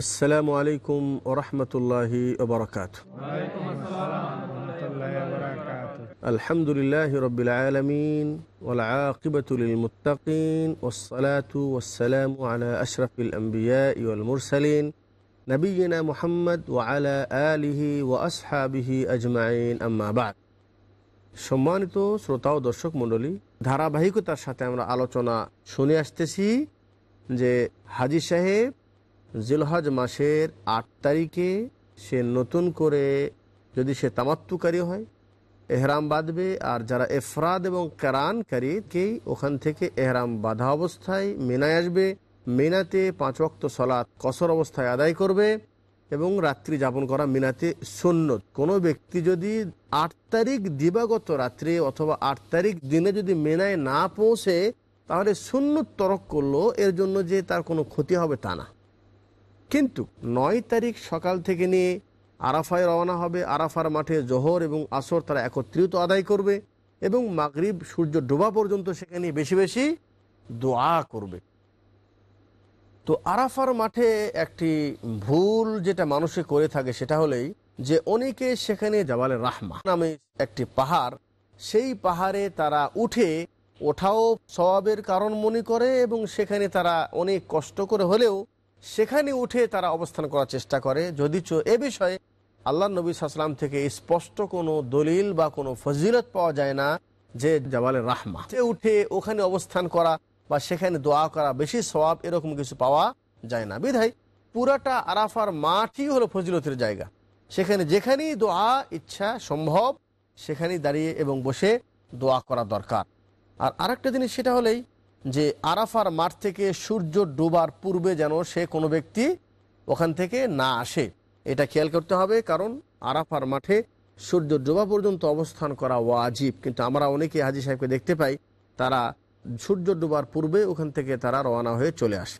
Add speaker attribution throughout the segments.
Speaker 1: আসসালামু আলাইকুম ওরহমতুল্লাহি ওবরাকাত আলহামদুলিল্লাহ রবিল আলমিন ওলাকিবতুল মুতাকিন ওসলাতু ওসালাম আলা আশরফিল আম্বিয়া ইউল মুরসালিন নবীনা মোহাম্মদ ওয়ালা আলিহি ও আসহাবিহি আজমাইন। আম্মাবাদ সম্মানিত শ্রোতা ও দর্শক মণ্ডলী ধারাবাহিকতার সাথে আমরা আলোচনা শুনে আসতেছি যে হাজি সাহেব জিলহজ মাসের আট তারিখে সে নতুন করে যদি সে তামাত্তুকারী হয়, এহরাম বাঁধবে আর যারা এফরাদ এবং কারানকারীকেই ওখান থেকে এহরাম বাঁধা অবস্থায় মেনায় আসবে। মিনাতে পাঁচ ওয়াক্ত সলাৎ কসর অবস্থায় আদায় করবে এবং রাত্রি যাপন করা মিনাতে সুন্নত। কোনো ব্যক্তি যদি আট তারিখ দিবাগত রাত্রে অথবা আট তারিখ দিনে যদি মেনায় না পৌঁছে, তাহলে সুন্নত তরক করল, এর জন্য যে তার কোনো ক্ষতি হবে তা না। কিন্তু নয় তারিখ সকাল থেকে নিয়ে আরাফায় রওনা হবে। আরাফার মাঠে জোহর এবং আসর তারা একত্রিত আদায় করবে এবং মাগরিব সূর্য ডোবা পর্যন্ত সেখানে বেশি বেশি দোয়া করবে। তো আরাফার মাঠে একটি ভুল যেটা মানুষে করে থাকে সেটা হলেই যে অনেকে সেখানে জাবালে রাহমা নামে একটি পাহাড়, সেই পাহাড়ে তারা উঠে ওঠাও স্বভাবের কারণ মনে করে এবং সেখানে তারা অনেক কষ্ট করে হলেও সেখানে উঠে তারা অবস্থান করার চেষ্টা করে। যদিচ এ বিষয়ে আল্লাহ নবী সাল্লাম থেকে স্পষ্ট কোনো দলিল বা কোনো ফজিলত পাওয়া যায় না যে জাবালে রাহমা। উঠে ওখানে অবস্থান করা বা সেখানে দোয়া করা, বেশি সবাব এরকম কিছু পাওয়া যায় না। বিধায় পুরাটা আরাফার মাঠই হলো ফজিলতের জায়গা। সেখানে যেখানেই দোয়া ইচ্ছা সম্ভব, সেখানেই দাঁড়িয়ে এবং বসে দোয়া করা দরকার। আর আরেকটা জিনিস সেটা হলেই যে আরাফার মাঠ থেকে সূর্য ডোবার পূর্বে যেন সে কোনো ব্যক্তি ওখান থেকে না আসে। এটা খেয়াল করতে হবে, কারণ আরাফার মাঠে সূর্য ডোবা পর্যন্ত অবস্থান করা ওয়াজিব। কিন্তু আমরা অনেকে হাজি সাহেবকে দেখতে পাই, তারা সূর্য ডোবার পূর্বে ওখান থেকে তারা রওনা হয়ে চলে আসে।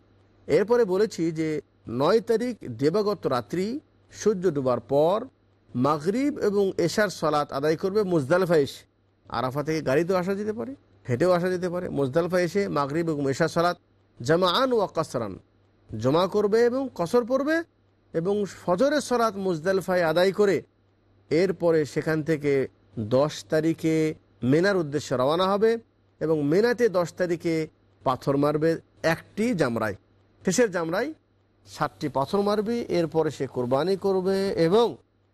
Speaker 1: এরপরে বলেছি যে নয় তারিখ দেবাগত রাত্রি সূর্য ডুবার পর মাগরিব এবং এশার সলাৎ আদায় করবে মুজদালফা এসে আরাফা থেকে গাড়িতেও আসা যেতে পারে। হেঁটেও আসা যেতে পারে। মুজদালফা এসে মাগরিব এবং এশার সলাৎ জামা আন ওয়া কাসরান। জমা করবে এবং কসর পড়বে এবং ফজরের সলাৎ মুজদালফায় আদায় করে এরপরে সেখান থেকে দশ তারিখে মেনার উদ্দেশ্যে রওনা হবে এবং মেনাতে দশ তারিখে পাথর মারবে একটি জামরায় শেষের জামরায় সাতটি পাথর মারবে, এরপরে সে কোরবানি করবে এবং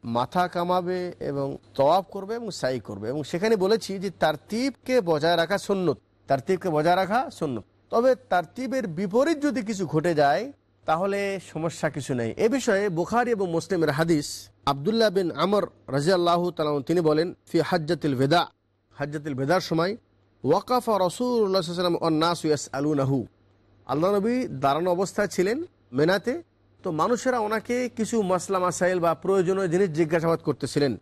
Speaker 1: মাথা কামাবে এবং তওয়াব করবে এবং সাই করবে। এবং সেখানে বলেছি যে তার তীবকে বজায় রাখা সন্ন্যত তার তীবকে বজায় রাখা সন্ন্যত তবে তার তীবের বিপরীত যদি কিছু ঘটে যায়, তাহলে সমস্যা কিছু নেই। এ বিষয়ে বুখারি এবং মুসলিমের হাদিস আবদুল্লাহ বিন আমর রাজিয়াল্লাহ তালাম তিনি বলেন, ফি হাজ্জাতিল ভেদা হাজ্জাতিল ভেদার সময়, ওয়াকাফা রসুল্লাহাম অন্নাস ইয়াস আলুনাহু আল্লাহ নবী দাঁড়ানো অবস্থায় ছিলেন মেনাতে। তো মানুষেরা ওনাকে কিছু মাসলা মাসাইল বা প্রয়োজনীয় জিনিস জিজ্ঞাসাবাদ করতেছিলেন।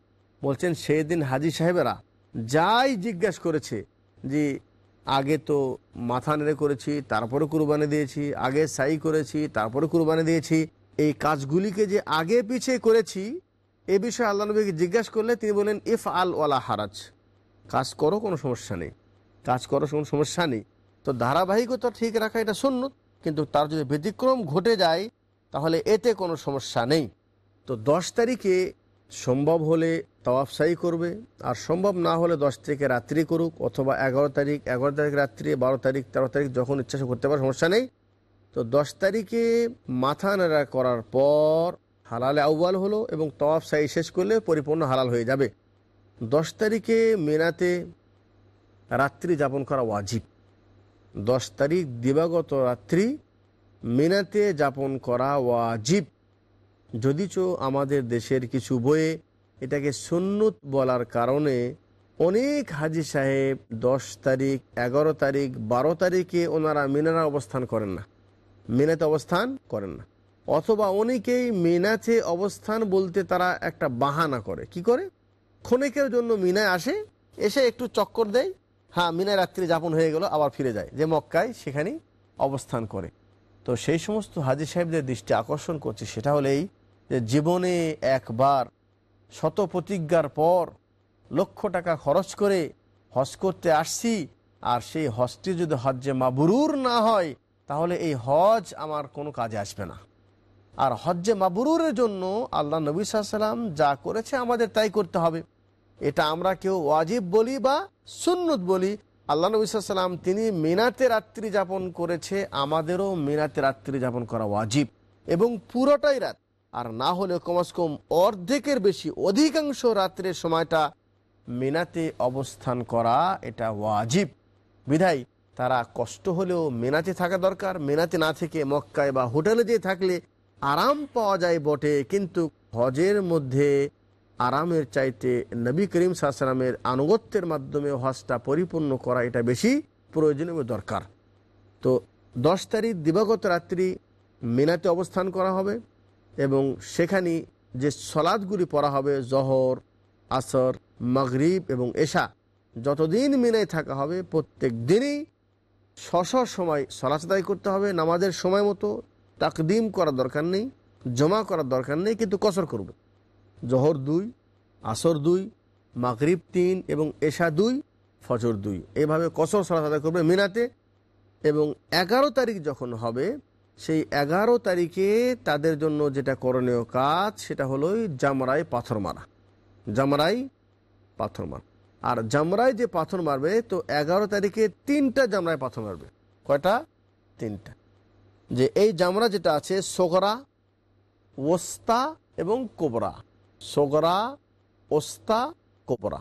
Speaker 1: বলছেন সেই দিন হাজি সাহেবেরা যাই জিজ্ঞাসা করেছে যে, আগে তো মাথা নেড়ে করেছি, তারপরে কুরবানি দিয়েছি, আগে সাই করেছি, তারপরে কুরবানি দিয়েছি, এই কাজগুলিকে যে আগে পিছিয়ে করেছি, এ বিষয়ে আল্লাহ নবীকে জিজ্ঞাসা করলে তিনি বলেন ইফ আল ওয়ালা হারাজ, কাজ করো, কোনো সমস্যা নেই। কাজ করো, কোনো সমস্যা নেই। তো ধারাবাহিকতা ঠিক রাখা এটা শূন্য কিন্তু তার যদি ব্যতিক্রম ঘটে যায় তাহলে এতে কোনো সমস্যা নেই। তো দশ তারিখে সম্ভব হলে তওয়াফসাই করবে, আর সম্ভব না হলে দশ তারিখে রাত্রি করুক, অথবা এগারো তারিখ এগারো তারিখ রাত্রি, বারো তারিখ, তেরো তারিখ যখন ইচ্ছা করতে পারে, সমস্যা নেই। তো দশ তারিখে মাথা নাড়া করার পর হালালে আউ্বাল হলো এবং তওয়াফ সাই শেষ করলে পরিপূর্ণ হালাল হয়ে যাবে। দশ তারিখে মেনাতে রাত্রি যাপন করা ওয়াজিব। দশ তারিখ দিবাগত রাত্রি মিনাতে যাপন করা ওয়াজিব। যদিচ আমাদের দেশের কিছু বইয়ে এটাকে সুন্নত বলার কারণে অনেক হাজি সাহেব দশ তারিখ, এগারো তারিখ, বারো তারিখে ওনারা মিনারা অবস্থান করেন না। মিনাতে অবস্থান করেন না। অথবা অনেকেই মিনাতে অবস্থান বলতে তারা একটা বাহানা করে। কি করে? ক্ষণিকের জন্য মিনায় আসে, এসে একটু চক্কর দেয় হ্যাঁ মিনায় রাত্রি যাপন হয়ে গেল, আবার ফিরে যায়। যে মক্কায় সেখানেই অবস্থান করে। তো সেই সমস্ত হাজি সাহেবদের দৃষ্টি আকর্ষণ করছে। সেটা হলেই যে জীবনে একবার শত প্রতিজ্ঞার পর লক্ষ টাকা খরচ করে হজ করতে আসছি, আর সেই হজটি যদি হজ্জে মাবরুর না হয়, তাহলে এই হজ আমার কোনো কাজে আসবে না। আর হজ্জে মাবরুরের জন্য আল্লাহ নবী সাল্লাম যা করেছে আমাদের তাই করতে হবে। এটা আমরা কেউ ওয়াজিব বলি বা সুন্নত বলি আল্লাহ নবী সাল্লাম তিনি মিনাতে রাত্রি যাপন করেছে, আমাদেরও মিনাতে রাত্রি যাপন করা ওয়াজিব। এবং পুরোটাই রাত। আর না হলে কমাস কম অর্ধেকের বেশি, অধিকাংশ রাত্রের সময়টা মিনাতে অবস্থান করা এটা ওয়াজিব। বিধায় তারা কষ্ট হলেও মেনাতে থাকা দরকার। মেনাতে না থেকে মক্কায় বা হোটেলে যেয়ে থাকলে আরাম পাওয়া যায় বটে, কিন্তু হজের মধ্যে আরামের চাইতে নবী করিম সাহসালামের আনুগত্যের মাধ্যমে হজটা পরিপূর্ণ করা এটা বেশি প্রয়োজনীয় দরকার। তো দশ তারিখ দিবাগত রাত্রি মিনাতে অবস্থান করা হবে এবং সেখানে যে সলাদগুলি পড়া হবে, জহর, আসর, মগরিব এবং এশা, যতদিন মিনায় থাকা হবে প্রত্যেক দিনই স্ব সময় সলাচ আদায় করতে হবে, নামাজের সময় মতো তাকদিম করার দরকার নেই, জমা করার দরকার নেই, কিন্তু কসর করবে। জহর দুই, আসর দুই, মাগরিব তিন এবং এশা দুই, ফজর দুই। এভাবে কসর সলাচ আদায় করবে মিনাতে এবং এগারো তারিখ যখন হবে, সেই এগারো তারিখে তাদের জন্য যেটা করণীয় কাজ, সেটা হলো জামরাই পাথর মারা। জামরাই পাথর মারা। আর জামরায় যে পাথর মারবে, তো এগারো তারিখে তিনটা জামরায় পাথর মারবে। কয়টা? তিনটা। যে এই জামরা যেটা আছে, সোগরা, ওস্তা এবং কোবরা। সোগরা ওস্তা কোপরা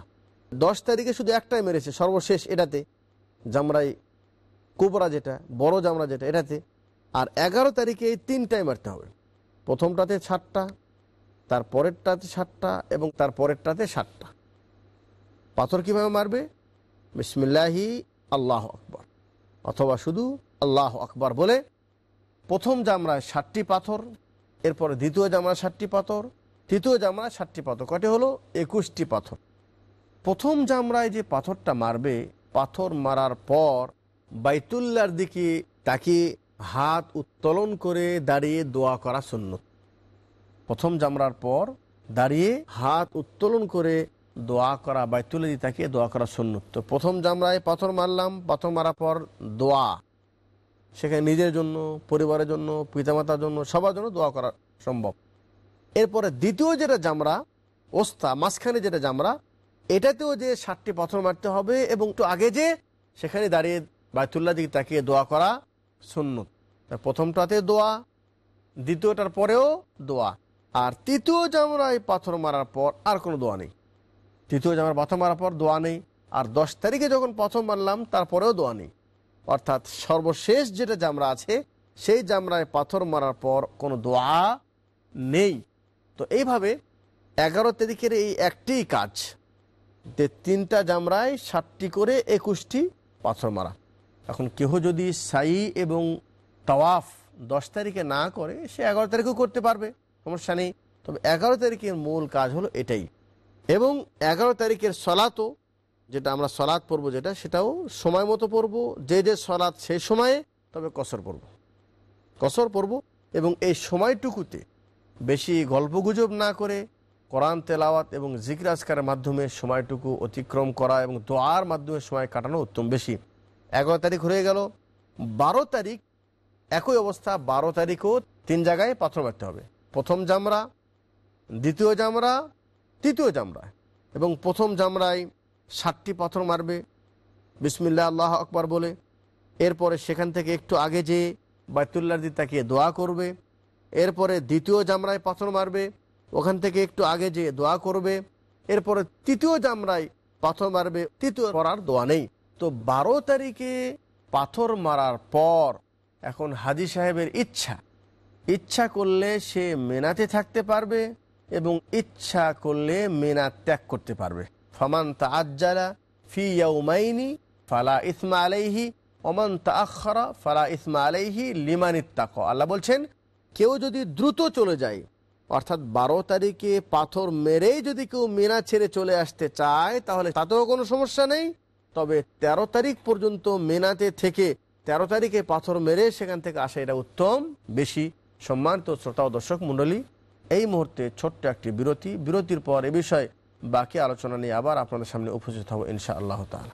Speaker 1: দশ তারিখে শুধু একটাই মেরেছে, সর্বশেষ এটাতে, জামরাই কোবরা যেটা, বড় জামরা যেটা, এটাতে। আর এগারো তারিখে এই তিনটাই মারতে হবে। প্রথমটাতে ষাটটা তার পরেরটাতে ষাটটা এবং তার পরেরটাতে ষাটটা পাথর কীভাবে মারবে? বিসমিল্লাহি, আল্লাহ আকবর। অথবা শুধু আল্লাহ আকবর বলে, প্রথম জামরায় ষাটটি পাথর, এরপরে দ্বিতীয় জামরায় ষাটটি পাথর তৃতীয় জামরায় ষাটটি পাথর। কটি হলো? একুশটি পাথর। প্রথম জামরায় যে পাথরটা মারবে, পাথর মারার পর বাইতুল্লার দিকে তাকে হাত উত্তোলন করে দাঁড়িয়ে দোয়া করা সুন্নত। প্রথম জামরার পর দাঁড়িয়ে হাত উত্তোলন করে দোয়া করা বাইতুল্লা দিয়ে তাকিয়ে দোয়া করা সুন্নত। তো প্রথম জামরায় পাথর মারলাম, পাথর মারার পর দোয়া। সেখানে নিজের জন্য, পরিবারের জন্য, পিতামাতার জন্য, সবার জন্য দোয়া করা সম্ভব। এরপরে দ্বিতীয় যেটা জামরা, ওস্তা, মাঝখানে যেটা জামরা, এটাতেও যে ষাটটি পাথর মারতে হবে এবং একটু আগে যে সেখানে দাঁড়িয়ে বায়তুল্লাহ দিকে তাকিয়ে দোয়া করা সুন্নত। প্রথমটাতে দোয়া, দ্বিতীয়টার পরেও দোয়া। আর তৃতীয় জামরায় পাথর মারার পর আর কোনো দোয়া নেই। তৃতীয় জামার পাথর মারার পর দোয়া নেই। আর দশ তারিখে যখন প্রথম মারলাম, তারপরেও দোয়া নেই। অর্থাৎ সর্বশেষ যেটা জামরা আছে, সেই জামরায় পাথর মারার পর কোনো দোয়া নেই। তো এইভাবে এগারো তারিখের এই একটি কাজ, যে তিনটা জামরায় ষাটটি করে একুশটি পাথর মারা এখন কেহ যদি সাই এবং তাওয়াফ দশ তারিখে না করে, সে এগারো তারিখেও করতে পারবে, সমস্যা নেই। তবে এগারো তারিখের মূল কাজ হলো এটাই। এবং এগারো তারিখের সলাতও, যেটা আমরা সলাৎ পড়ব যেটা, সেটাও সময় মতো পড়ব। যে যে সলাৎ সেই সময়ে, তবে কসর পড়ব। কসর পড়ব এবং এই সময়টুকুতে বেশি গল্পগুজব না করে কোরআন, তেলাওয়াত এবং জিকির আজকারের মাধ্যমে সময়টুকু অতিক্রম করা এবং দোয়ার মাধ্যমে সময় কাটানো উত্তম বেশি। এগারো তারিখ হয়ে গেল। বারো তারিখ, একই অবস্থা। বারো তারিখও তিন জায়গায় পাথর মারতে হবে। প্রথম জামরা, দ্বিতীয় জামরা, তৃতীয় জামরা। এবং প্রথম জামরায় ষাটটি পাথর মারবে। বিসমিল্লা আল্লাহ আকবর বলে। এরপরে সেখান থেকে একটু আগে যেয়ে বায়তুল্লার দিকে তাকিয়ে দোয়া করবে। এরপরে দ্বিতীয় জামরায় পাথর মারবে, ওখান থেকে একটু আগে যে দোয়া করবে, এরপরে তৃতীয় জামরায় পাথর মারবে, তৃতীয় করার দোয়া নেই। তো বারো তারিখে পাথর মারার পর এখন হাজি সাহেবের ইচ্ছা। ইচ্ছা করলে সে মেনাতে থাকতে পারবে এবং ইচ্ছা করলে মেনা ত্যাগ করতে পারবে। ফমান তাজ্জালা ফি ইয়াউমাইনি ফালা ইসমা আলাইহি, ওমান তাখরা ফালা ইসমা আলাইহি লিমানিত্তাক আল্লাহ বলছেন কেউ যদি দ্রুত চলে যায়, অর্থাৎ বারো তারিখে পাথর মেরেই যদি কেউ মেনা ছেড়ে চলে আসতে চায়, তাহলে তাতেও কোনো সমস্যা নেই। তবে ১৩ তারিখ পর্যন্ত মেনাতে থেকে ১৩ তারিখে পাথর মেরে সেখান থেকে আসা এটা উত্তম। বেশি সম্মানিত শ্রোতা ও দর্শক মণ্ডলী, এই মুহূর্তে ছোট্ট একটি বিরতি। বিরতির পর এ বিষয়ে বাকি আলোচনা নিয়ে আবার আপনাদের সামনে উপস্থিত হব ইনশা আল্লাহ তালা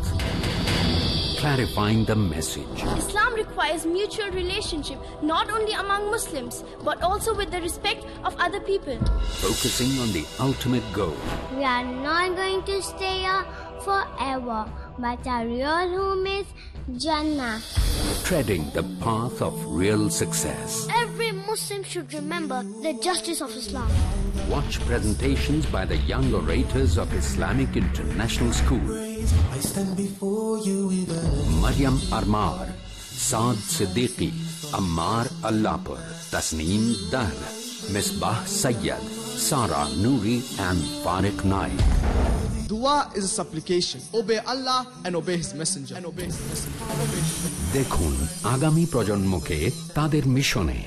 Speaker 2: Clarifying the Message.
Speaker 3: Islam requires mutual relationship not only among Muslims but also with the respect of other people.
Speaker 2: Focusing on the ultimate goal
Speaker 4: We are not going to stay here forever, but our real home is Jannah.
Speaker 2: treading the path of real success.
Speaker 4: Every Muslim should remember the justice of Islam.
Speaker 2: Watch presentations by the young orators of Islamic International School.
Speaker 5: I stand before you
Speaker 2: Maryam Armar, Saad Siddiqui, Ammar Allapur, Tasneem Dar, Misbah Sayyad, Sara Noori and Farik Naik.
Speaker 6: Dua is a supplication. Obey Allah and obey His Messenger. And obey His Messenger.
Speaker 2: দেখুন আগামী প্রজন্মকে তাদের মিশনে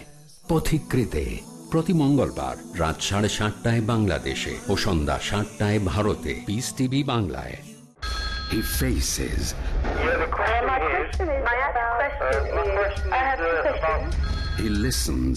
Speaker 2: পথিকৃতে প্রতি মঙ্গলবার রাত সাড়ে সাতটায় বাংলাদেশে ও সন্ধ্যা সাতটায় ভারতে পিস টিভি বাংলায় He faces
Speaker 7: My question is, my question is, I have two questions.
Speaker 2: he listens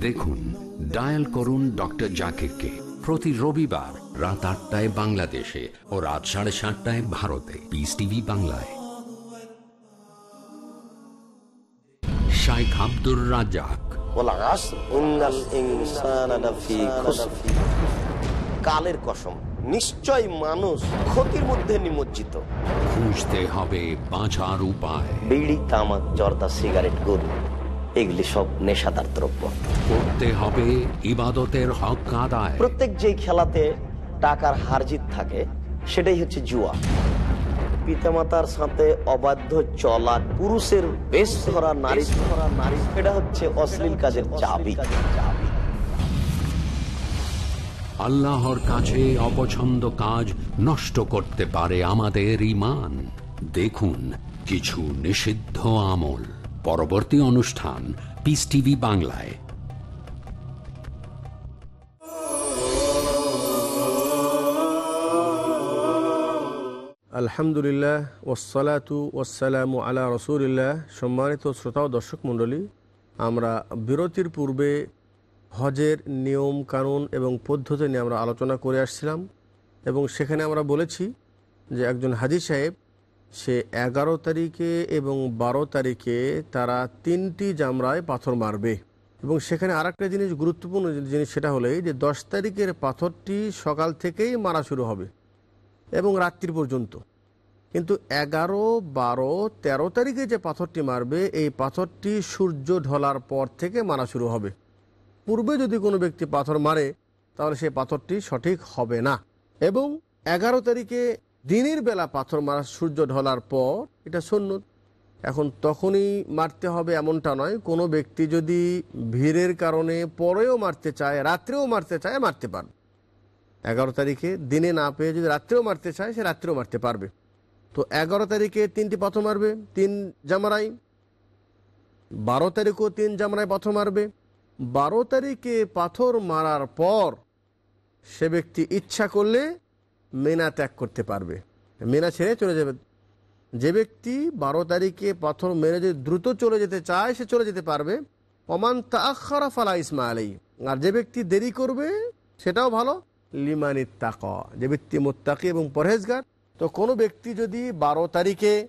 Speaker 2: দেখুন ডায়াল করুন ডক্টর জাকিরকে প্রতি রবিবার রাত আটটায় বাংলাদেশে ও রাত সাড়ে সাতটায় ভারতে। পিস টিভি বাংলায়। শাইখ আব্দুর রাজাক
Speaker 8: কালের কসম নিশ্চয় মানুষ ক্ষতির মধ্যে নিমজ্জিত।
Speaker 2: খুঁজতে হবে বাঁচার উপায়।
Speaker 8: বিড়ি তামাক জর্দা সিগারেট গরু। এগুলি সব নেশাদার দ্রব্য।
Speaker 2: করতে হবে ইবাদতের হক আদায়।
Speaker 8: প্রত্যেক যেই খেলাতে টাকার হারজিত থাকে সেটাই হচ্ছে জুয়া। পিতামাতার সাথে অবাধ্য চলা পুরুষের বেশ ধরা নারী ধরা নারী। এটা হচ্ছে অশ্লীল কাজের চাবি।
Speaker 2: আল্লাহর কাছে অপছন্দ কাজ নষ্ট করতে পারে আমাদের ইমান দেখুন কিছু নিষিদ্ধ আমল। পরবর্তী অনুষ্ঠান পিস টিভি বাংলায়।
Speaker 1: আলহামদুলিল্লাহ ওসালাতু ওসালামু আলা রসুলিল্লাহ। সম্মানিত শ্রোতা ও দর্শক মণ্ডলী, আমরা বিরতির পূর্বে হজের নিয়ম, কানুন এবং পদ্ধতি নিয়ে আমরা আলোচনা করে আসছিলাম এবং সেখানে আমরা বলেছি যে একজন হাজি সাহেব সে এগারো তারিখে এবং বারো তারিখে তারা তিনটি জামরায় পাথর মারবে। এবং সেখানে আর একটা জিনিস গুরুত্বপূর্ণ জিনিস সেটা হলো যে দশ তারিখের পাথরটি সকাল থেকেই মারা শুরু হবে এবং রাত্রি পর্যন্ত। কিন্তু এগারো, বারো, তেরো তারিখে যে পাথরটি মারবে, এই পাথরটি সূর্য ঢলার পর থেকে মারা শুরু হবে। পূর্বে যদি কোনো ব্যক্তি পাথর মারে, তাহলে সেই পাথরটি সঠিক হবে না। এবং এগারো তারিখে দিনের বেলা পাথর মারা সূর্য ঢলার পর এটা সন্ন্যত এখন তখনই মারতে হবে এমনটা নয়, কোনো ব্যক্তি যদি ভিড়ের কারণে পরেও মারতে চায়, রাত্রেও মারতে চায়, মারতে পারবে। এগারো তারিখে দিনে না পেয়ে যদি রাত্রেও মারতে চায়, সে রাত্রেও মারতে পারবে। তো এগারো তারিখে তিনটি পাথর মারবে, তিন জামারাই। বারো তারিখেও তিন জামারাই পাথর মারবে। বারো তারিখে পাথর মারার পর সে ব্যক্তি ইচ্ছা করলে মেনা ত্যাগ করতে পারবে। মেনা ছেড়ে চলে যাবে। যে ব্যক্তি বারো তারিখে পাথর মেরে যদি দ্রুত চলে যেতে চায়, সে চলে যেতে পারবে। অমান তাখারা ফালা ইসমা আলাই আর যে ব্যক্তি দেরি করবে, সেটাও ভালো। লিমানি তাক। যে ব্যক্তি মোত্তাকি এবং পরহেজগার, তো কোনো ব্যক্তি যদি বারো তারিখে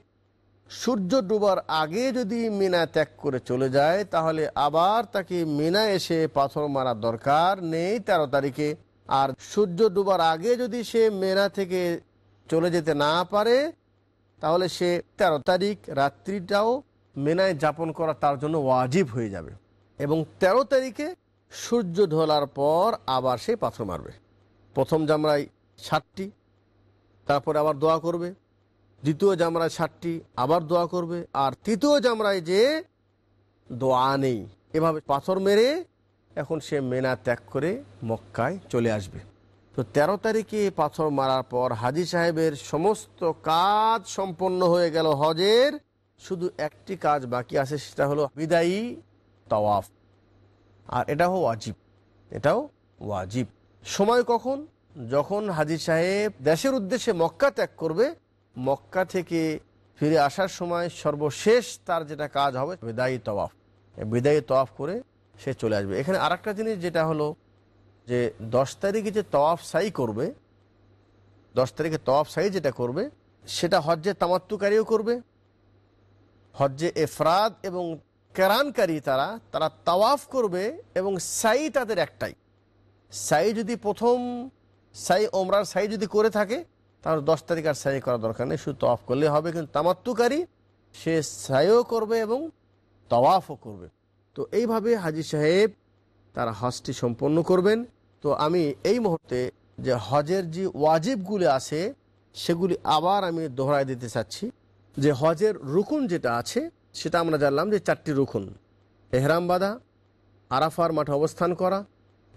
Speaker 1: সূর্য ডুবার আগে যদি মিনা ত্যাগ করে চলে যায়, তাহলে আবার তাকে মিনা এসে পাথর মারা দরকার নেই তেরো তারিখে। আর সূর্য ডুবার আগে যদি সে মেনা থেকে চলে যেতে না পারে, তাহলে সে তেরো তারিখ রাত্রিটাও মেনায় যাপন করা তার জন্য ওয়াজিব হয়ে যাবে এবং তেরো তারিখে সূর্য ঢোলার পর আবার সে পাথর মারবে। প্রথম জামরায় ষাটটি তারপরে আবার দোয়া করবে। দ্বিতীয় জামরায় ষাটটি আবার দোয়া করবে। আর তৃতীয় জামরায় যে দোয়া নেই, এভাবে পাথর মেরে এখন সে মেনা ত্যাগ করে মক্কায় চলে আসবে। তো তেরো তারিখে পাথর মারার পর হাজি সাহেবের সমস্ত কাজ সম্পন্ন হয়ে গেল হজের। শুধু একটি কাজ বাকি আছে, সেটা হলো বিদায়ী তওয়াফ। আর এটাও ওয়াজিব এটাও ওয়াজিব। সময় কখন? যখন হাজি সাহেব দেশের উদ্দেশ্যে মক্কা ত্যাগ করবে, মক্কা থেকে ফিরে আসার সময় সর্বশেষ তার যেটা কাজ হবে, বিদায়ী তওয়াফ। বিদায়ী তওয়াফ করে সে চলে আসবে। এখানে আর জিনিস যেটা হলো যে দশ তারিখে যে তওয়াফ সাই করবে, দশ তারিখে তওয়াফ সাই যেটা করবে, সেটা হজ্জে তামাত্তুকারীও করবে, হজ্জে এফরাদ এবং কেরানকারী তারা তারা তাওয়াফ করবে এবং সাই তাদের একটাই। সাই যদি প্রথম সাই ওমরার সাই যদি করে থাকে, তাহলে দশ তারিখ আর সাই করা দরকার নেই, শুধু তওয়াফ করলে হবে, কিন্তু তামাত্তুকারী সে সাইও করবে এবং তওয়াফও করবে। তো এইভাবে হাজি সাহেব তারা হজটি সম্পন্ন করবেন। তো আমি এই মুহূর্তে যে হজের যে ওয়াজিবগুলি আছে, সেগুলি আবার আমি দোহরাই দিতে চাচ্ছি। যে হজের রুকুন যেটা আছে, সেটা আমরা জানলাম যে চারটি রুকুন। এহরাম বাঁধা, আরাফার মাঠে অবস্থান করা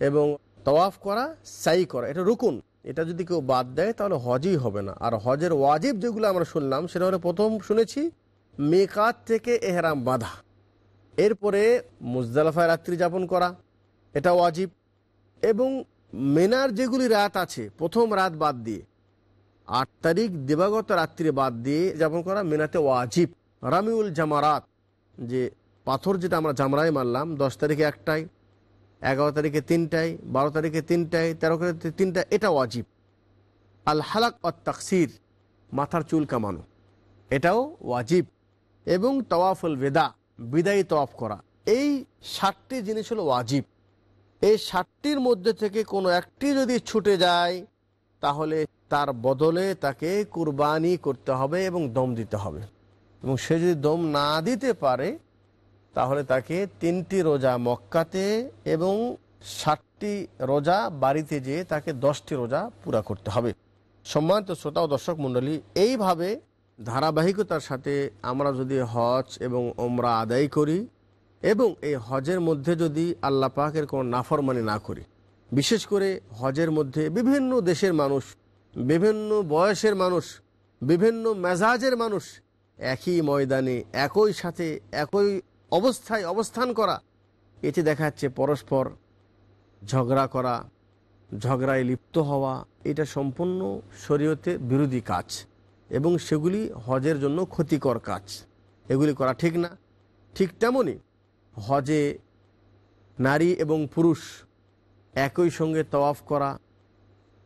Speaker 1: এবং তওয়াফ করা, সাই করা। এটা রুকুন। এটা যদি কেউ বাদ দেয়, তাহলে হজই হবে না। আর হজের ওয়াজিব যেগুলো আমরা শুনলাম, সেটা হলো প্রথম শুনেছি, মেকাত থেকে এহরাম বাঁধা। এরপরে মুজদালাফায় রাত্রি যাপন করা, এটা ওয়াজিব। এবং মেনার যেগুলি রাত আছে, প্রথম রাত বাদ দিয়ে, আট তারিখ দিবাগত রাত্রি বাদ দিয়ে যাপন করা মেনাতে ওয়াজিব। রামিউল জামারাত, যে পাথর যেটা আমরা জামরাই মারলাম, দশ তারিখে একটাই, এগারো তারিখে তিনটায় বারো তারিখে তিনটায় তেরো তারিখে তিনটা এটা ওয়াজিব। আল হালাক অ তাকসির, মাথার চুল কামানো, এটাও ওয়াজিব। এবং তওয়াফুল বেদা বিদায়ী তওয়াফ করা। এই ষাটটি জিনিস হলো ওয়াজিব। এই ষাটটির মধ্যে থেকে কোনো একটি যদি ছুটে যায়, তাহলে তার বদলে তাকে কুরবানি করতে হবে এবং দম দিতে হবে। এবং সে যদি দম না দিতে পারে, তাহলে তাকে তিনটি রোজা মক্কাতে এবং ষাটটি রোজা বাড়িতে যেয়ে তাকে দশটি রোজা পুরা করতে হবে। সম্মানিত শ্রোতা ও দর্শক মণ্ডলী, এইভাবে ধারাবাহিকতার সাথে আমরা যদি হজ এবং ওমরা আদায় করি এবং এই হজের মধ্যে যদি আল্লাহ পাকের কোনো নাফরমানি না করি, বিশেষ করে হজের মধ্যে বিভিন্ন দেশের মানুষ, বিভিন্ন বয়সের মানুষ, বিভিন্ন মেজাজের মানুষ একই ময়দানে, একই সাথে, একই অবস্থায় অবস্থান করা, এতে দেখা যাচ্ছে পরস্পর ঝগড়া করা, ঝগড়ায় লিপ্ত হওয়া, এটা সম্পূর্ণ শরীয়তে বিরোধী কাজ। এবং সেগুলি হজের জন্য ক্ষতিকর কাজ। এগুলি করা ঠিক না। ঠিক তেমনই হজে নারী এবং পুরুষ একই সঙ্গে তওয়াফ করা,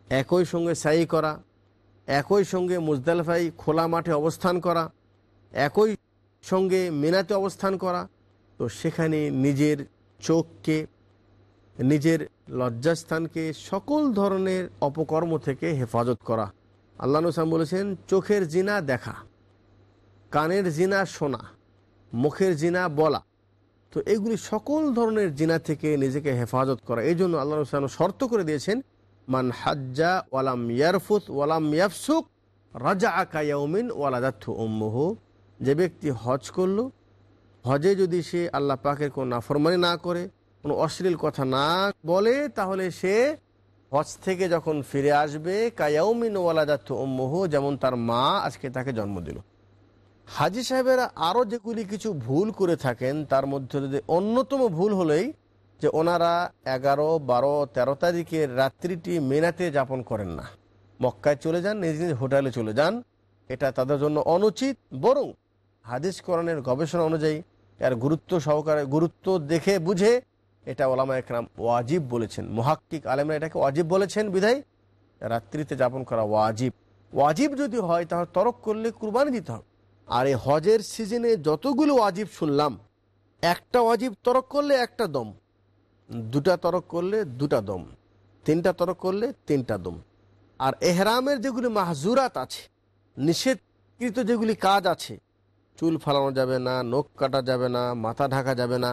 Speaker 1: একই সঙ্গে সাই করা, একই সঙ্গে মুজদালফাই খোলা মাঠে অবস্থান করা, একই সঙ্গে মেনাতে অবস্থান করা, তো সেখানে নিজের চোখকে, নিজের লজ্জাস্থানকে সকল ধরনের অপকর্ম থেকে হেফাজত করা। আল্লাহ নুসাম বলেছেন, চোখের জিনা দেখা, কানের জিনা শোনা, মুখের জিনা বলা। তো এগুলি সকল ধরনের জিনা থেকে নিজেকে হেফাজত করা। এই জন্য আল্লাহ নুসান শর্ত করে দিয়েছেন, মান হাজ্জা ওয়ালাম ইয়ারফুত ওয়ালাম ইয়াফসুক রাজা আকাউমিন ওয়ালাদাথু উম্মুহ। যে ব্যক্তি হজ করল, হজে যদি সে আল্লাহ পাকের কোনো নাফরমানি না করে, কোনো অশ্লীল কথা না বলে, তাহলে সে হজ থেকে যখন ফিরে আসবে, কায়াউমিন ওয়ালাদাথু উম্মুহ, যেমন তার মা আজকে তাকে জন্ম দিল। হাজি সাহেবেরা আরও যেগুলি কিছু ভুল করে থাকেন, তার মধ্যে যদি অন্যতম ভুল হলেই যে ওনারা এগারো, বারো, তেরো তারিখের রাত্রিটি মেনাতে যাপন করেন না। মক্কায় চলে যান, নিজ নিজ হোটেলে চলে যান। এটা তাদের জন্য অনুচিত, বরং হাদিস করণের গবেষণা অনুযায়ী এর গুরুত্ব সহকারে, গুরুত্ব দেখে বুঝে এটা ওলামা একরাম ওয়াজিব বলেছেন। মহাক্কিক আলেমরা এটাকে ওয়াজিব বলেছেন, বিধায় রাত্রিতে যাপন করা ওয়াজিব। ওয়াজিব যদি হয়, তাহলে তরক করলে কুরবানি দিতে হবে। আর এই হজের সিজনে যতগুলো ওয়াজিব শুনলাম, একটা ওয়াজিব তরক করলে একটা দম। দুটা তরক করলে দুটা দম। তিনটা তরক করলে তিনটা দম। আর এহরামের যেগুলি মাহজুরাত আছে, নিষেধকৃত যেগুলি কাজ আছে, চুল ফালানো যাবে না, নখ কাটা যাবে না, মাথা ঢাকা যাবে না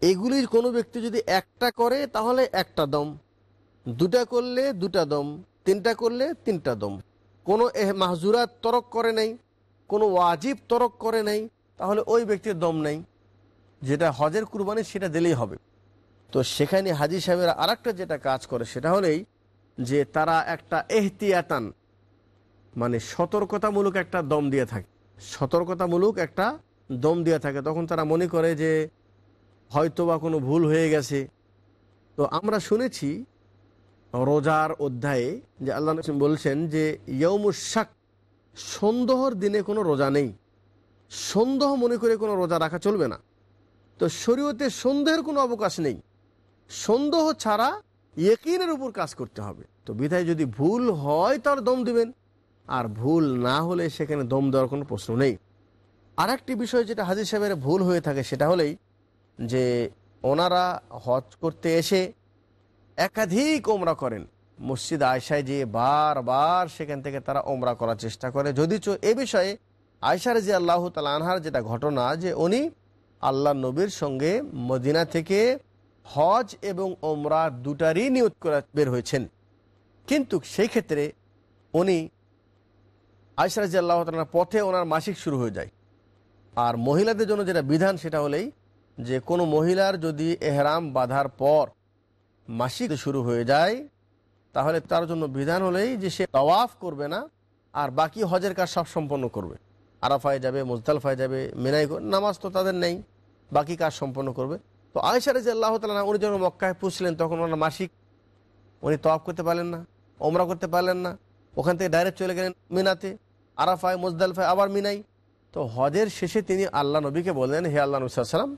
Speaker 1: এগুলির কোনো ব্যক্তি যদি একটা করে, তাহলে একটা দম। দুটা করলে দুটা দম, তিনটা করলে তিনটা দম। কোনো মাহজুরাত তরক করে নাই, কোনো ওয়াজিব তরক করে নাই, তাহলে ওই ব্যক্তির দম নেই। যেটা হজের কুরবানি, সেটা দিলেই হবে। তো সেখানে হাজি সাহেবের আর যেটা কাজ করে, সেটা হলেই যে তারা একটা এহতিয়াতান মানে সতর্কতামূলক একটা দম দিয়ে থাকে। সতর্কতামূলক একটা দম দিয়ে থাকে। তখন তারা মনে করে যে হয়তো বা কোনো ভুল হয়ে গেছে। তো আমরা শুনেছি রোজার অধ্যায়ে যে আল্লাহ নবী বলছেন যে ইয়মুশাক সন্দেহর দিনে কোনো রোজা নেই। সন্দেহ মনে করে কোনো রোজা রাখা চলবে না। তো শরীয়তে সন্দেহের কোনো অবকাশ নেই। সন্দেহ ছাড়া ইয়কিনের উপর কাজ করতে হবে। তো বিধায় যদি ভুল হয় তার দম দিবেন, আর ভুল না হলে সেখানে দম দেওয়ার কোনো প্রশ্ন নেই। আর একটি বিষয় যেটা হাজির সাহেবের ভুল হয়ে থাকে সেটা হলেই যে ওনারা হজ করতে এসে একাধিক ওমরা করেন। মসজিদ আয়সায় যে বারবার সেখান থেকে তারা ওমরা করার চেষ্টা করে। যদিচ এ বিষয়ে আয়সা রাজি আল্লাহ তালা আনহার যেটা ঘটনা যে উনি আল্লাহ নবীর সঙ্গে মদিনা থেকে হজ এবং ওমরা দুটারই নিয়োগ করে বের হয়েছেন। কিন্তু সেই ক্ষেত্রে উনি আয়সা রাজি আল্লাহ তালার পথে ওনার মাসিক শুরু হয়ে যায়। আর মহিলাদের জন্য যেটা বিধান সেটা হলেই যে কোনো মহিলার যদি এহরাম বাঁধার পর মাসিক শুরু হয়ে যায়, তাহলে তার জন্য বিধান হলেই যে সে তওয়াফ করবে না, আর বাকি হজের কাজ সব সম্পন্ন করবে। আরাফায় যাবে মুজদালফায় যাবে মেনাই নামাজ তো তাদের নেই, বাকি কাজ সম্পন্ন করবে। তো আয়সা রাজি আল্লাহ তালা উনি যখন মক্কায় পুষলেন, তখন ওনার মাসিক, উনি তওয়াফ করতে পারলেন না, ওমরা করতে পারলেন না। ওখান থেকে ডাইরেক্ট চলে গেলেন মিনাতে, আরাফায় মুজদালফায় আবার মিনাই তো হজের শেষে তিনি আল্লাহ নবীকে বললেন, হে আল্লাহ নবীলাম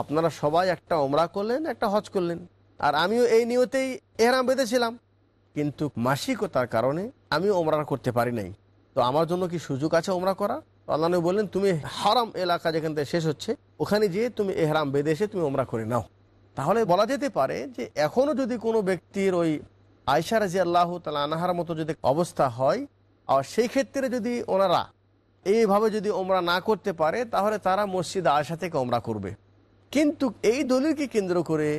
Speaker 1: আপনারা সবাই একটা ওমরা করলেন, একটা হজ করলেন। আর আমিও এই নিয়তেই এহরাম বেঁধেছিলাম। কিন্তু মাসিকতার কারণে আমি ওমরা করতে পারি নাই। তো আমার জন্য কি সুযোগ আছে ওমরা করা আল্লাহ বললেন, তুমি হারাম এলাকা যেখান থেকে শেষ হচ্ছে, ওখানে গিয়ে তুমি এহরাম বেঁধে এসে তুমি ওমরা করে নাও। তাহলে বলা যেতে পারে যে এখনও যদি কোনো ব্যক্তির ওই আয়সা রাজি আল্লাহ তালা আনাহার মতো যদি অবস্থা হয়, আর সেই ক্ষেত্রে যদি ওনারা এইভাবে যদি ওমরা না করতে পারে, তাহলে তারা মসজিদ আয়সা থেকে ওমরা করবে। কিন্তু এই দলিলকে কেন্দ্র করে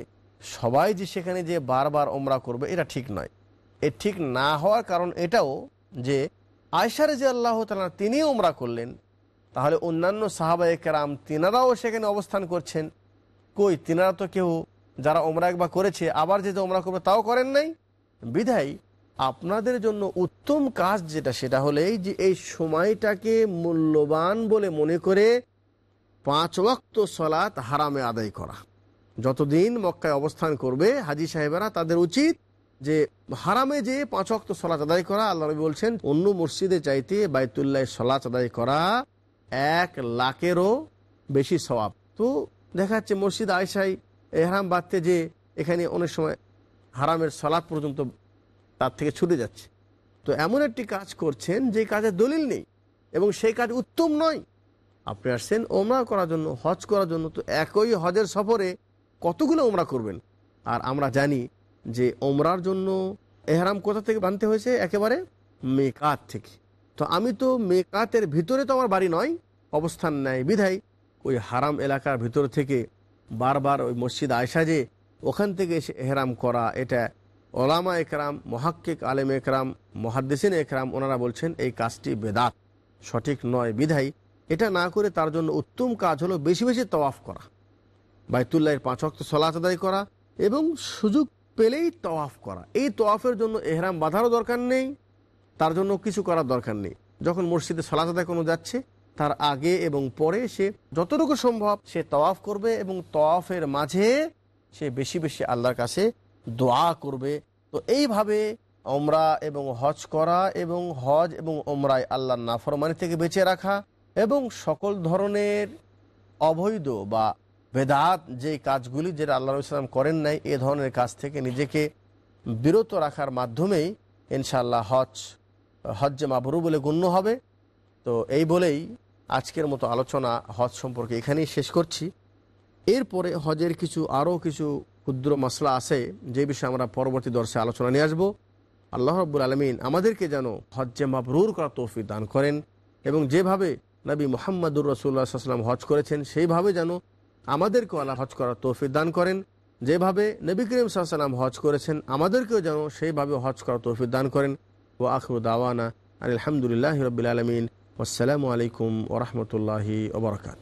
Speaker 1: সবাই যে সেখানে যে বারবার ওমরা করবে, এটা ঠিক নয়। এ ঠিক না হওয়ার কারণ এটাও যে আয়সার যে আল্লাহ তালা তিনি ওমরা করলেন, তাহলে অন্যান্য সাহাবা একরাম তিনারাও সেখানে অবস্থান করছেন। কই, তিনারা তো কেউ যারা ওমরা একবার করেছে, আবার যেতে ওমরা করবে তাও করেন নাই? বিধায় আপনাদের জন্য উত্তম কাজ যেটা, সেটা হলেই যে এই সময়টাকে মূল্যবান বলে মনে করে পাঁচ ওয়াক্ত সলাৎ হারামে আদায় করা। যতদিন মক্কায় অবস্থান করবে, হাজি সাহেবেরা তাদের উচিত যে হারামে যে পাঁচ অক্ত সলাচ আদায় করা। আল্লাহ নবী বলছেন, অন্য মসজিদে চাইতে বাইতুল্লাহ সলাচ আদায় করা এক লাখেরও বেশি স্বভাব তো দেখা যাচ্ছে মসজিদ আয়সাই এহরাম বাঁধতে যে এখানে অনেক সময় হারামের সলাদ পর্যন্ত তার থেকে ছুটে যাচ্ছে। তো এমন একটি কাজ করছেন যে কাজের দলিল নেই এবং সেই কাজ উত্তম নয়। আপনি আসছেন ওমরা করার জন্য, হজ করার জন্য, তো একই হজের সফরে কতগুলো ওমরা করবেন? আর আমরা জানি যে ওমরার জন্য এহরাম কোথা থেকে বানতে হয়েছে? একেবারে মেকাত থেকে। তো আমি তো মেকাতের ভিতরে তো আমার বাড়ি নয়, অবস্থান নেয় বিধায় ওই হারাম এলাকার ভিতর থেকে বারবার ওই মসজিদ আয়সা যে ওখান থেকে এসে এহরাম করা, এটা ওলামা একরাম, মহাক্কিক, আলেম একরাম, মহাদ্দেসিন একরাম, ওনারা বলছেন এই কাজটি বেদাত, সঠিক নয়, বিধায় এটা না করে তার জন্য উত্তম কাজ হলো বেশি বেশি তওয়াফ করা। বাইতুল্লাহের পাঁচ অক্ত সলাত আদায় করা এবং সুযোগ পেলেই তওয়াফ করা। এই তওয়াফের জন্য এহরাম বাঁধারও দরকার নেই, তার জন্য কিছু করার দরকার নেই। যখন মসজিদে সলাত আদায় কোনো যাচ্ছে, তার আগে এবং পরে সে যতটুকু সম্ভব সে তওয়াফ করবে এবং তওয়াফের মাঝে সে বেশি বেশি আল্লাহর কাছে দোয়া করবে। তো এইভাবে অমরা এবং হজ করা এবং হজ এবং ওমরায় আল্লাহর নাফরমানি থেকে বেঁচে রাখা এবং সকল ধরনের অবৈধ বা বেদাত যে কাজগুলি যেটা আল্লাহ ইসলাম করেন নাই, এ ধরনের কাজ থেকে নিজেকে বিরত রাখার মাধ্যমেই ইনশাল্লাহ হজ, হজ্জে মাবরু বলে গণ্য হবে। তো এই বলেই আজকের মতো আলোচনা হজ সম্পর্কে এখানেই শেষ করছি। এরপরে হজের কিছু, আরও কিছু ক্ষুদ্র মশলা আছে, যে বিষয়ে আমরা পরবর্তী দর্শে আলোচনা নিয়ে আসব। আল্লাহ রব্বুল আলমিন আমাদেরকে যেন হজ্জে মাবরুর করা তৌফি দান করেন এবং যেভাবে নবী মোহাম্মদুর রসুল্লাহ সাল্লাম হজ করেছেন, সেইভাবে যেন আমাদেরকেও আল্লাহ হজ করার তৌফিক দান করেন। যেভাবে নবী করিম সাল্লাম হজ করেছেন, আমাদেরকেও যেন সেইভাবে হজ করার তৌফিক দান করেন। ও আখরু দাওয়ানা আলহামদুলিল্লাহ রবিল আলমিন। আসসালামু আলাইকুম ওরহমতুল্লাহি ওবরকাত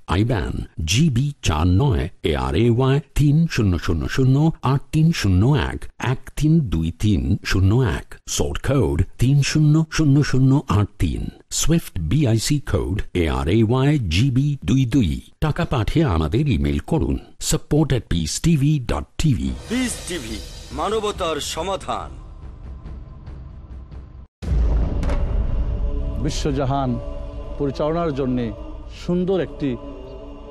Speaker 2: আইব্যান জিবি চার নয় এ আর এ ওয়াই তিন শূন্য শূন্য শূন্য আট তিন শূন্য এক এক তিন দুই তিন শূন্য এক সোড কোড তিন শূন্য শূন্য শূন্য আট তিন SWIFT BIC code A R A Y GB দুই দুই। টাকা পাঠিয়ে আমাদের ইমেল করুন support at peace TV dot TV
Speaker 9: Peace TV মানবতার সমাধান।
Speaker 10: বিশ্বজাহান পরিচালনার জন্যে সুন্দর একটি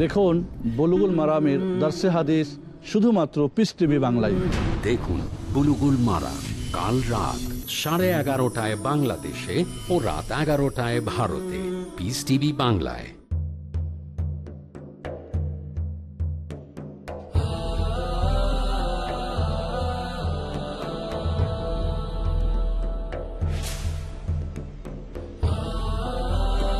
Speaker 10: দেখুন, বুলুগুল মারামের দার্সে হাদিস শুধুমাত্র পিস টিভি বাংলায়।
Speaker 2: দেখুন, বুলুগুল মারা কাল রাত সাড়ে এগারোটায় বাংলাদেশে ও রাত এগারোটায় ভারতে। পিস টিভি বাংলায়।